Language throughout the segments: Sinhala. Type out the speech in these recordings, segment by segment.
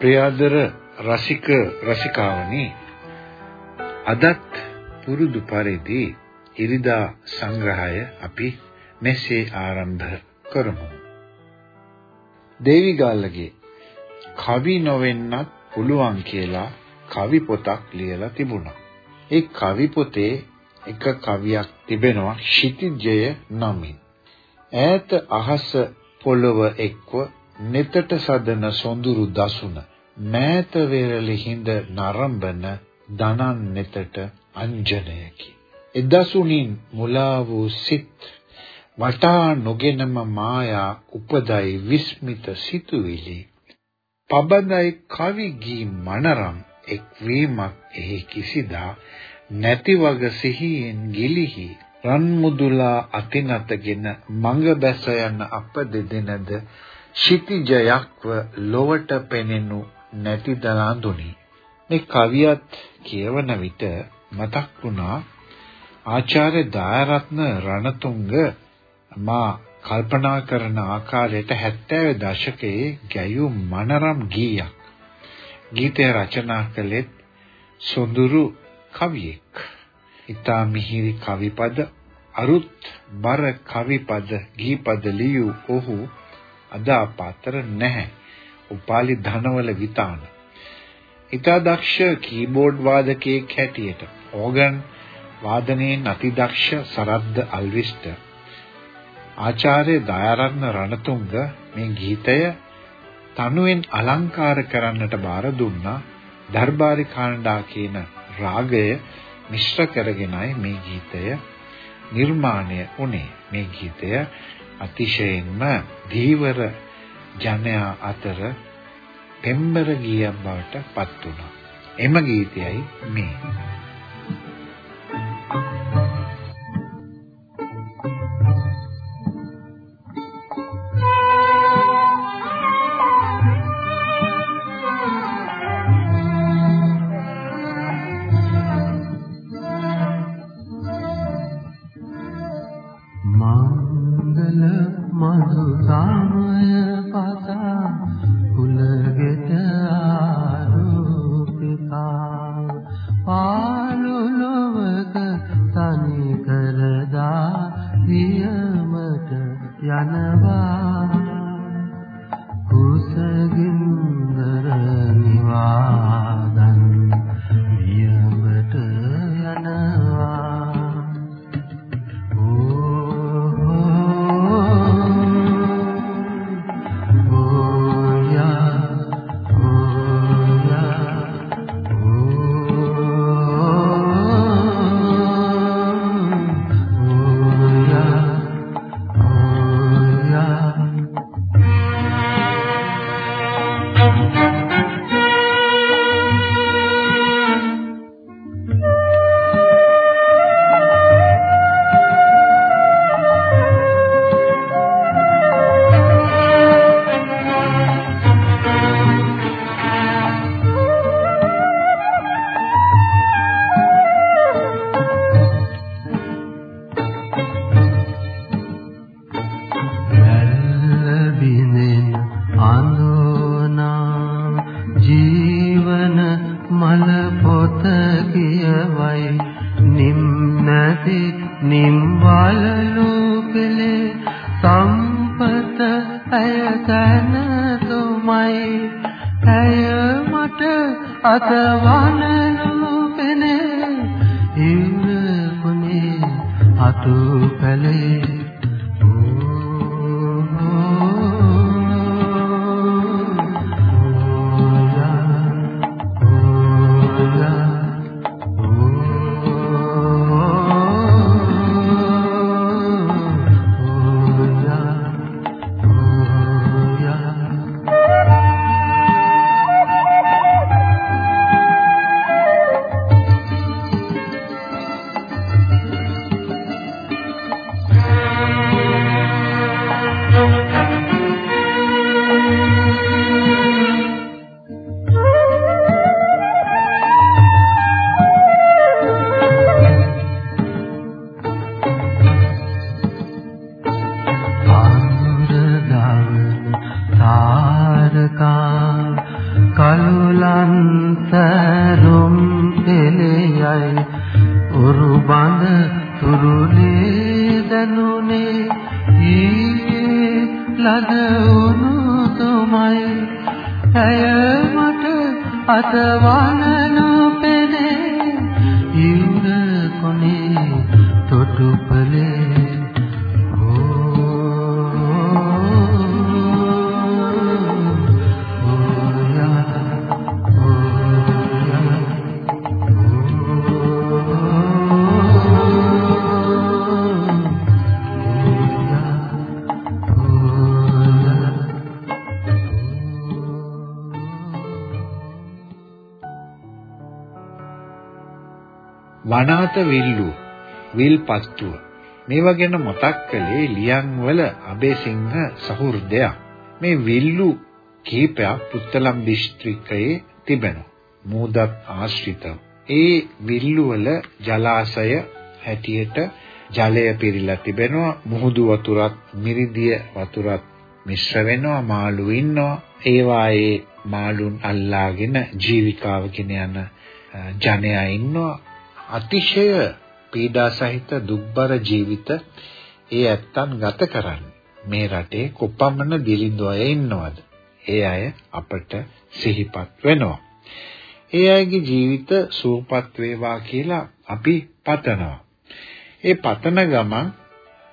ප්‍රියාදර රසික රසිකාවනි අදත් පුරුදු පරිදි ඉරිදා සංග්‍රහය අපි මෙසේ ආරම්භ කරමු. දේවිගල්ලගේ කවි නොවෙන්නත් පුළුවන් කියලා කවි පොතක් ලියලා තිබුණා. ඒ කවි පොතේ එක කවියක් තිබෙනවා ශිතිජය නමින්. ඈත අහස පොළව එක්ව නෙතට සදන සොඳුරු දසුන මෑත වෙරළි හිඳ නරඹන දනන් නෙතට අංජනයකි. එදසුනින් මුලා වූ සිත් වටා නොගෙනම මායා උපදයි විස්මිත සිතුවිලි. පබඳයි කවි ගී මනරම් එක්වීමක් එහි කිසිදා නැති වග සිහියෙන් ගිලිහි රන් මුදුලා අතිනතගෙන මඟ බැස යන අප දෙදෙනද ශිතිජයක්ව ලොවට පෙනෙනු නැති දලාඳුනි. මේ කවියත් කියවන විට මතක් වුණා ආචාර්ය දායරත්න රණතුංග මා කල්පනා කරන ආකාරයට 70 දශකයේ ගැයූ මනරම් ගීයක්. ගීතය රචනා කළෙත් සොඳුරු කවියෙක්. ඊතා මිහිරි කවිපද අරුත් බර කවිපද ගීපද ලියූ ඔහු අද අප අතර නැහැ. උපාලි ධනවල විතාන. ඊතා දක්ෂ කීබෝඩ් වාදකයෙක් හැටියට ඕගන් වාදනයෙන් අතිදක්ෂ සරද්ද අල්විස්ට ආචාර්ය දයාරත්න රණතුංග මේ ගීතය තනුවෙන් අලංකාර කරන්නට බාර දුන්නා දර්බාරි කාණ්ඩා කියන රාගය මිශ්‍ර කරගෙනයි මේ ගීතය නිර්මාණය වුණේ මේ ගීතය අතිශයින්ම ධීවර ජනයා අතර පෙම්බර ගීයක් බවට පත් වුණා. එම ගීතයයි මේ. සමය පතා කුල අම්බල ලෝකලේ සම්පත ඇය තන තුමයි. ඇය මට අසවන ලෝකනේ ඉන්න කුනේ අතු පැලේ විල්ලු විල්පත්තුව මේවා ගැන මතක් කළේ ලියන්වල අබේසිංහ සහෘදයා. මේ විල්ලු කීපයක් පුත්තලම් දිස්ත්‍රික්කයේ තිබෙනවා. මූදත් ආශ්‍රිතව ඒ විල්ලු වල ජලාශය හැටියට ජලය පිරීලා තිබෙනවා. මුහුදු වතුරත් මිරිදිය වතුරත් මිශ්‍ර වෙනවා. මාළු ඉන්නවා. ඒවායේ මාළුන් අල්ලාගෙන ජීවිකාවගෙන යන ජනයා ඉන්නවා. අතිශය පීඩා සහිත දුක්බර ජීවිත ඒ ඇත්තන් ගත කරන්නේ. මේ රටේ කොපමණ දිලිඳු අය ඉන්නවද? ඒ අය අපට සිහිපත් වෙනවා. ඒ අයගේ ජීවිත සූපත් වේවා කියලා අපි පතනවා. ඒ පතන ගමන්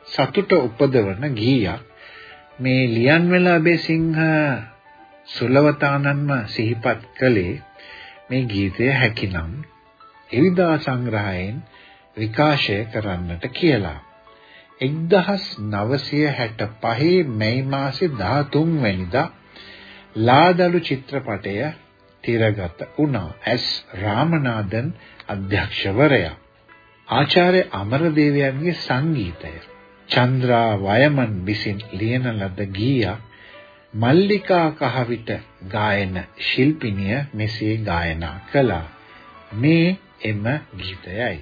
සතුට උපදවන ගීයක් මේ ලියන් වෙලා බෙසිංහ සුලවතානන්ම සිහිපත් කළේ මේ ගීතය හැකිනම් එවිදා සංග්‍රහයෙන් විකාශය කරන්නට කියලා. 1965 මැයි මාසේ 13 වෙනිදා ලාදලු චිත්‍රපටය තිරගත වුණා. එස් රාමනාදන් අධ්‍යක්ෂවරයා. ආචාර්ය අමරදේවයන්ගේ සංගීතය චන්ද්‍රා වයමන් විසින් ලියන ලද ගීයක් මල්ලිකා කහවිට ගායන ශිල්පිනිය මෙසේ ගායනා කළා. මේ එම ගීතයයි.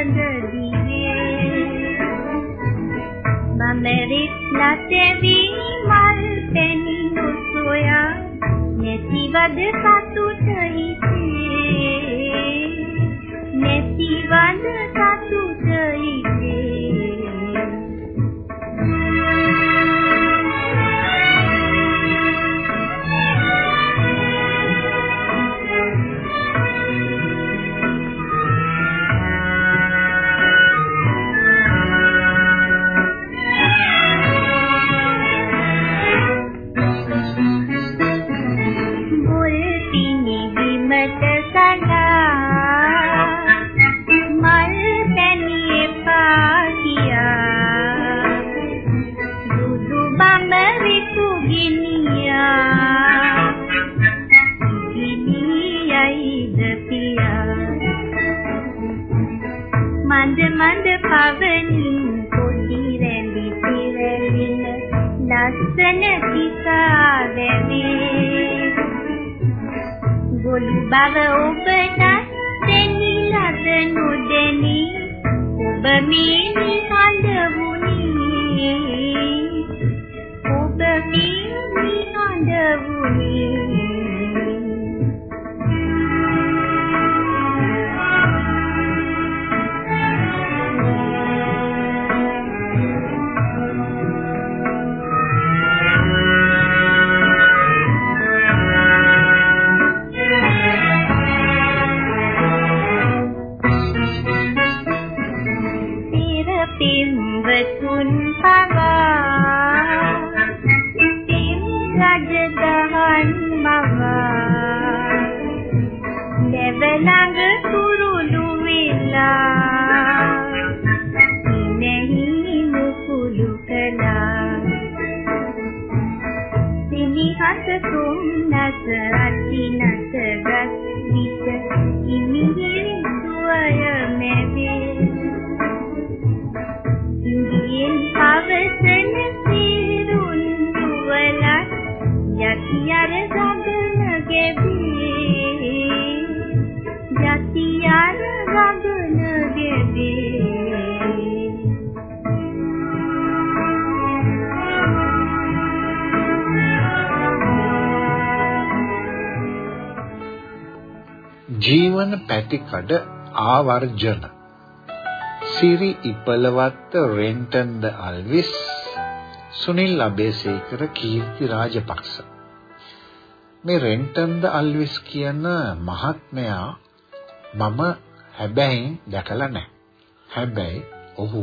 සුවඳ මෙරිත් ලතෙවි මල් පෙනිනු සොයා නැතිවද බව ඔබට දෙනි ලද නුදෙනි ඔබ මේ නිහඬ වුණේ ඔබ මේ නිහඬ වුණේ ජීවන පැතිකඩ ආවර්ජන සිරි ඉපලවත්ත රෙන්ටන් ද අල්විස් සුනිල් අබේසේකර කීර්ති රාජපක්ෂ මේ රෙන්ටන් ද අල්විස් කියන මහත්මයා මම හැබැයි දැකලා නැහැ. හැබැයි ඔහු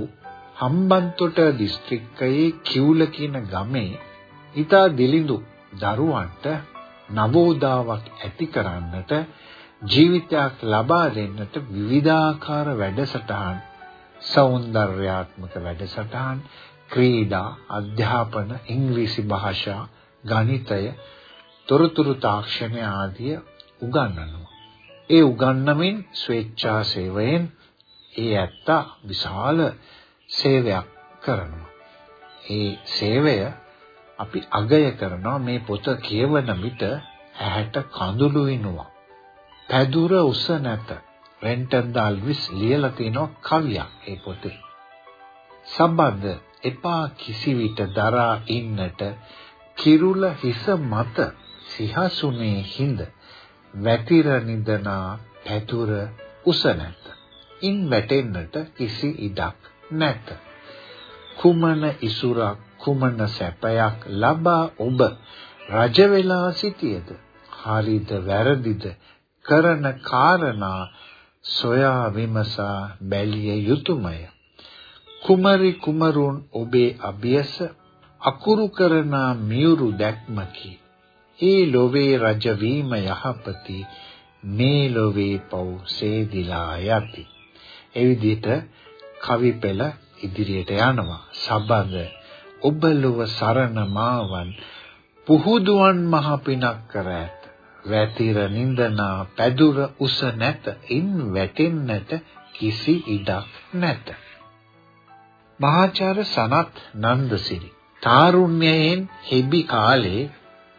හම්බන්තොට දිස්ත්‍රික්කයේ කිවුල කියන ගමේ ඊතා දිලිඳු දරුවන්ට නවෝදාවක් ඇති කරන්නට ජීවිතයක් ලබා දෙන්නට විවිධාකාර වැඩසටහන් සෞන්දර්යාත්මක වැඩසටහන් ක්‍රීඩා අධ්‍යාපන ඉංග්‍රීසි භාෂා ගණිතය තොරතුරු තාක්ෂණය ආදිය උගන්වනවා. ඒ උගන්වමින් ස්වේච්ඡා සේවයෙන් ඒ ඇත්ත විශාල සේවයක් කරනවා. ඒ සේවය අපි අගය කරනවා. මේ පොත කියවන විට ඇහැට කඳුළු වෙනවා පැදුර උස නැත. රෙන්ටන් ඩාල්විස් ලියලා තිනවා කවියක් ඒ පොතේ. සම්බන්ධ එපා කිසිවිට දරා ඉන්නට කිරුල හිස මත සිහසුනේ හිඳ වැතිර නිදනා පැතුර උස නැත. ඉන් වැටෙන්නට කිසි ඉඩක් නැත. කුමන ඉසුරක් කුමන සැපයක් ලබා ඔබ රජ වෙලා සිටියද හරිද වැරදිද කරන කාරණා සොයා විමසා බැලිය යුතුයමය. කුමරි කුමරුන් ඔබේ අභියස අකුරු කරන මියුරු දැක්මකි. ඒ ලොවේ රජ වීම යහපති මේ ලොවේ පව් සේදිලා යති. ඒ විදිහට කවි පෙළ ඉදිරියට යනවා. සබඳ ඔබ ලොව සරණ මාවන් පුහුදුවන් මහ පිනක් කර ඇත. වැතිර නින්දනා පැදුර උස නැත. ඉන් වැටෙන්නට කිසි ඉඩක් නැත. මහාචාර්ය සනත් නන්දසිරි තාරුණ්‍යයෙන් හෙබි කාලේ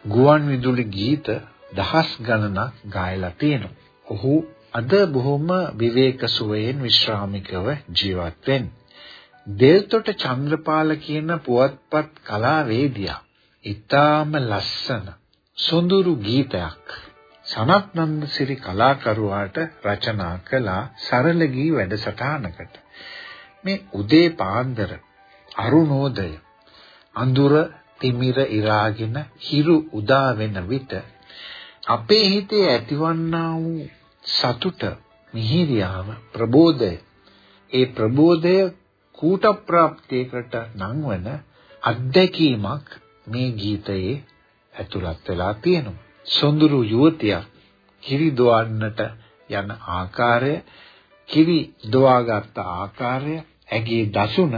ගුවන් විදුලි ගීත දහස් ගණනක් ගායලා තියෙනවා. ඔහු අද බොහොම විවේක සුවයෙන් විශ්‍රාමිකව ජීවත් වෙන්නේ. දෙල්තොට චන්ද්‍රපාල කියන පුවත්පත් කලාවේදියා. ඊටාම ලස්සන සොඳුරු ගීතයක්. සනත්නන්ද සිරි කලාකරුවාට රචනා කළ සරල ගී වැඩසටහනකට. මේ උදේ පාන්දර අරුණෝදය අඳුර තිමිර ඉරාගෙන හිරු උදා වෙන විට අපේ හිතේ ඇතිවන්නා වූ සතුට මිහිරියාව ප්‍රබෝධය. ඒ ප්‍රබෝධය කූට ප්‍රාප්තියකට නංවන අත්දැකීමක් මේ ගීතයේ ඇතුළත් වෙලා තියෙනවා. සොඳුරු යුවතියක් කිරි දොවන්නට යන ආකාරය, කිරි දොවාගත් ආකාරය, ඇගේ දසුන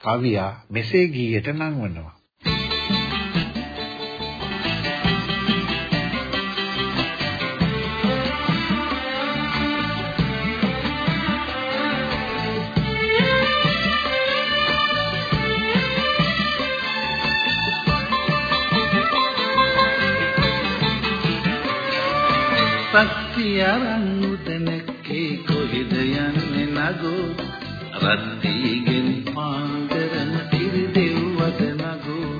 කවියා මෙසේ ගීයට නංවනවා. සත්‍යයන් උදනකේ කොහෙද යන්නේ නගෝ? රත්තිගෙන් පාන්දරන තිරි දෙව්වද නගෝ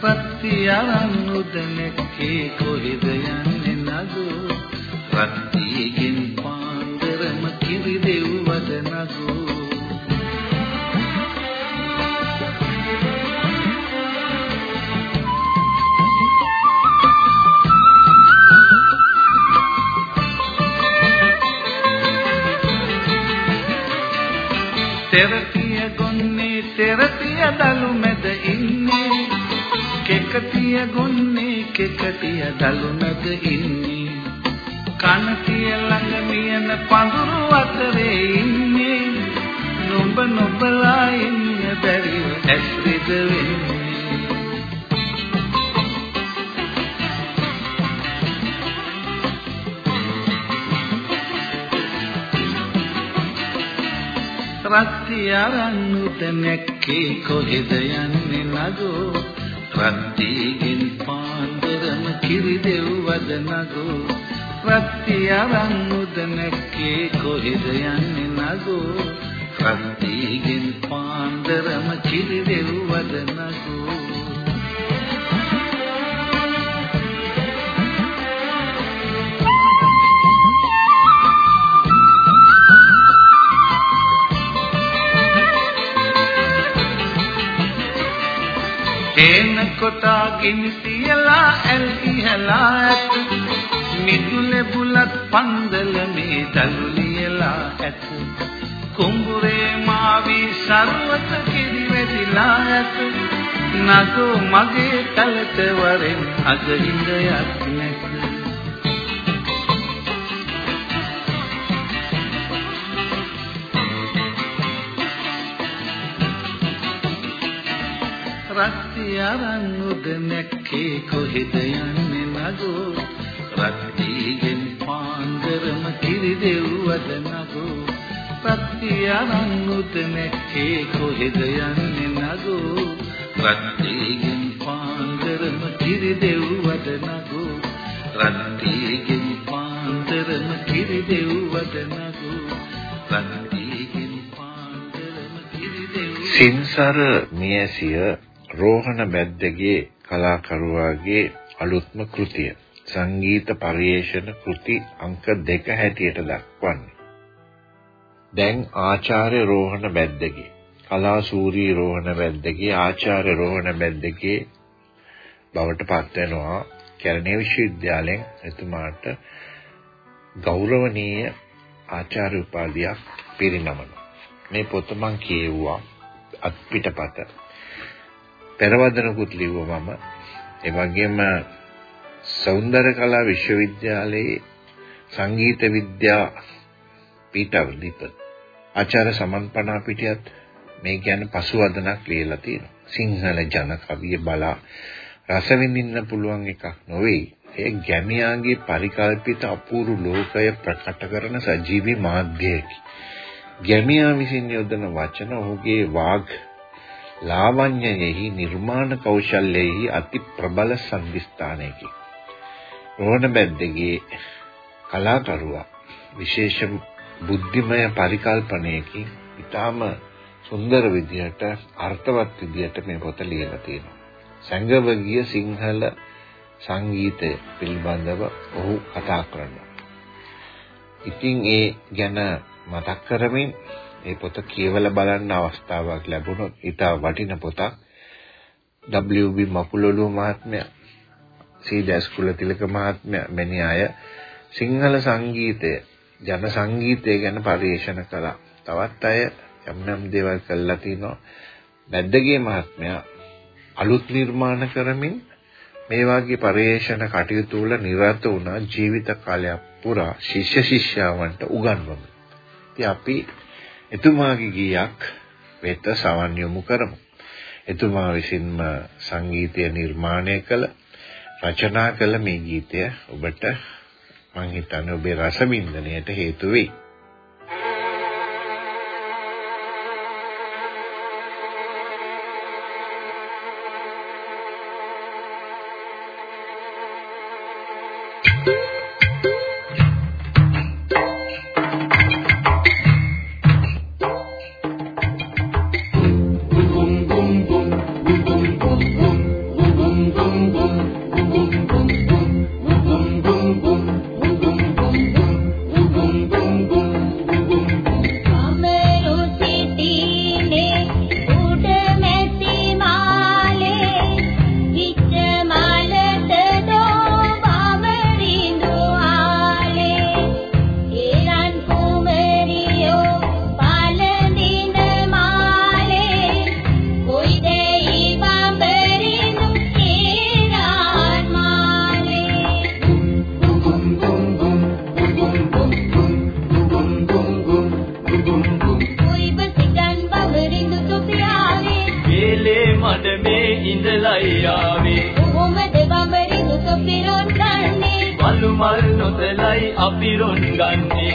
සත්‍යයන් උදනකේ කොහෙද යන්නේ නගෝ? රත්තිගෙන් තෙරතිය ගොන්නේ තෙරතිය දලු මැද ඉන්නේ. කෙකතිය ගොන්නේ කෙකතිය දලු මැද ඉන්නේ. කනතිය ළඟ මියන පඳුරු අතරේ ඉන්නේ. නුඹ නොබලා ඉන්න බැරිව ඇස් රිද වෙන්නේ රත්ති අරන් උත නැක්කේ කොහෙද යන්නේ නගෝ? රත්තිගෙන් පාන්දරම කිරි දෙව්වද නගෝ? රත්ති අරන් උදනකේ කොහෙද යන්නේ නගෝ? රත්තිගෙන් පාන්දරම කිරි දෙව්වද නගෝ? එන කොටා ගිනි තියලා ඇල් ඉහලා ඇත. මිදුලේ බුලත් පන්දල මේ දලු ලියලා ඇත. කුඹුරේ මාවි සර්වත කිරි වෙදිලා ඇත. නගෝ මගේ තලට වරෙන් අද ඉඳයක් නැත. අරන් උද නැක්කේ කොහෙද යන්නේ නගෝ රත්තිගෙන් පාන්දරම කිරි දෙව්වද නගෝ? රත්ති අරන් උද නැක්කේ කොහෙද යන්නේ නගෝ රත්තිගෙන් පාන්දරම කිරි දෙව්වද නගෝ? රත්තිගෙන් පාන්දරම කිරි දෙව්වද නගෝ? රත්තිගෙන් පාන්දරම කිරි දෙව්වද සින්සර මියසිය රෝහණ බැද්දගේ කලාකරුවාගේ අලුත්ම කෘතිය සංගීත පරිේශන කෘති අංක 2 හැටියට දක්වන්නේ. දැන් ආචාර්ය රෝහණ බැද්දගේ කලාසූරී රෝහණ බැද්දගේ ආචාර්ය රෝහණ බැද්දගේ බවට පත් වෙනවා කැලණිය විශ්වවිද්‍යාලයෙන් එතුමාට ගෞරවනීය ආචාර්ය උපාධියක් පිරිනමනවා. මේ පොත මම කියවුවා අත්පිටපත පෙරවදනකුත් ලිව්වා මම. ඒ වගේම සෞන්දර්ය කලා විශ්වවිද්‍යාලයේ සංගීත විද්‍යා පීඨාධිපති ආචාර්ය සමන්පනා පිටියත් මේ ගැන පසුවදනක් ලියලා තියෙනවා. සිංහල ජන කවිය බලා රස විඳින්න පුළුවන් එකක් නොවේ. ඒ ගැමියාගේ පරිකල්පිත අපූර්ව ලෝකය ප්‍රකට කරන සජීවී මාධ්‍යයකි. ගැමියා විසින් යොදන වචන ඔහුගේ වාග් ලාවන්‍යයෙහි නිර්මාණ කෞශල්‍යයෙහි අති ප්‍රබල සම්දිස්ථානයකි. රෝහණ බැද්දගේ කලාකරුවා විශේෂ බුද්ධිමය පරිකල්පනයකින් ඊටාම සුන්දර විදිහට අර්ථවත් විදිහට මේ පොත ලියලා තියෙනවා. සංගවගිය සිංහල සංගීතය පිළිබඳව ඔහු කතා කරනවා. ඉතින් ඒ ගැන මතක් කරමින් මේ පොත කියවලා බලන්න අවස්ථාවක් ලැබුණොත් ඊට වටින පොතක් WB මකුලොළුව මහත්මයා සී.දැස් කුලතිලක මහත්මයා මෙනි අය සිංහල සංගීතය ජන සංගීතය ගැන පරිශන කළා. තවත් අය යම් යම් දේවල් කළා තිනවා. බැද්දගේ මහත්මයා අලුත් නිර්මාණ කරමින් මේ වාගේ පරිශන කටයුතු වල නිරත වුණා ජීවිත කාලයක් පුරා ශිෂ්‍ය ශිෂ්‍යාවන්ට උගන්වමින්. ඉතින් අපි එතුමාගේ ගීයක් වෙත සවන් යොමු කරමු. එතුමා විසින්ම සංගීතය නිර්මාණය කළ රචනා කළ මේ ගීතය ඔබට මං හිතන්නේ ඔබේ රසවින්දනයට හේතු වෙයි. මට මේ ඉඳලයි ආවේ කොහොමද ගඹරි දුක පිරුම් ගන්නේ? මල් මල් නොතලයි අපි රොන් ගන්නේ.